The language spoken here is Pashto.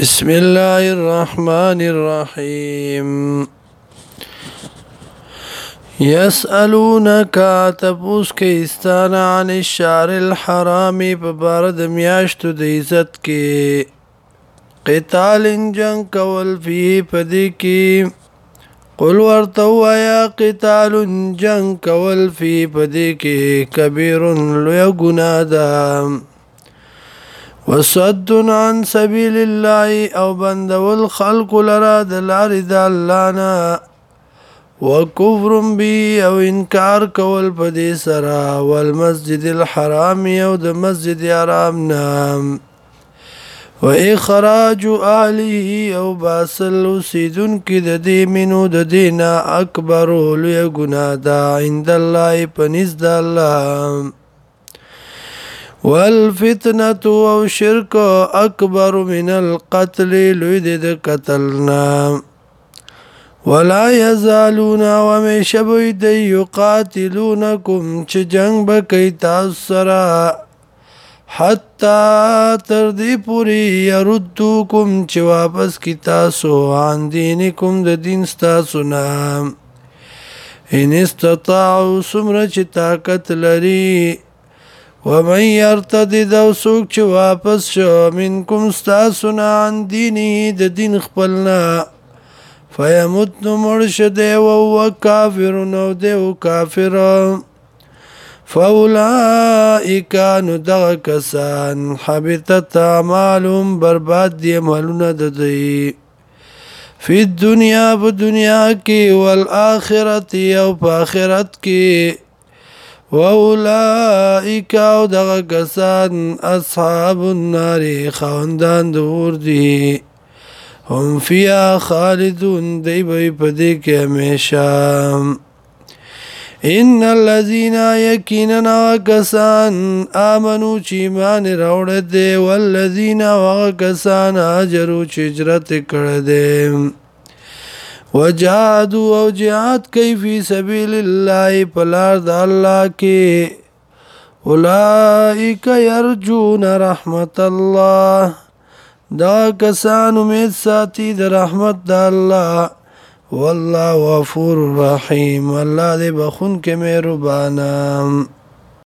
بسم الله الرحمن الرحیم یسالونک تپوس کې استان عن الشهر الحرام په بارد میاشتو د عزت کې قتال جنگ کول فی پدې کې قل ورته وایا قتال جنگ کول فی پدې کې کبیر لوی ګناه ده وصد عن سبيل الله او بندول خلق لرا د لارې د الله نه وکفر بی او انکار کول په دې سره والمسجد الحرام او د مسجد حرام نه و اخراج اهله او باسل سیدن کی د دې منو د دینا اکبر لوی ګناه ده عند الله پنځ د الله والفتنه او شرک اکبر من القتل لوی د قتلنا ولا يزالون ومشبوي د يقاتلونكم چې جنگ بکي تاسو سره حتا تر دې پوری يردوکم چې واپس کی تاسو عن دینکم د دین تاسو نه ان استطاعوا سمره چې طاقت لري ومن يرتد دو سوک چې واپس شو منکم ستاسو نه عن دینه د دین خپل نه فیمت نو مړ شه دی او هو کافر نو دی او کافر فاولائک نو دغه کسان حبطت اعمالهم برباد دی مالونه د دوی فی الدنیا په دنیا کې والآخرت او په آخرت کې واولائک او دغه کسان اصحاب النار خوندان دور دي هم فیا خالدون دی به پدې کې همیشه ان الذين يكننا كسان امنوا چې مان راوړ دي والذين وكسان اجروا چې هجرت کړ دي وجهاد او جهاد کوي په سبيل الله پلار د الله کې اولائک يرجون رحمت الله دا کسان امید ساتي د رحمت د الله والله غفور رحیم الله دې بخون کې مهربانم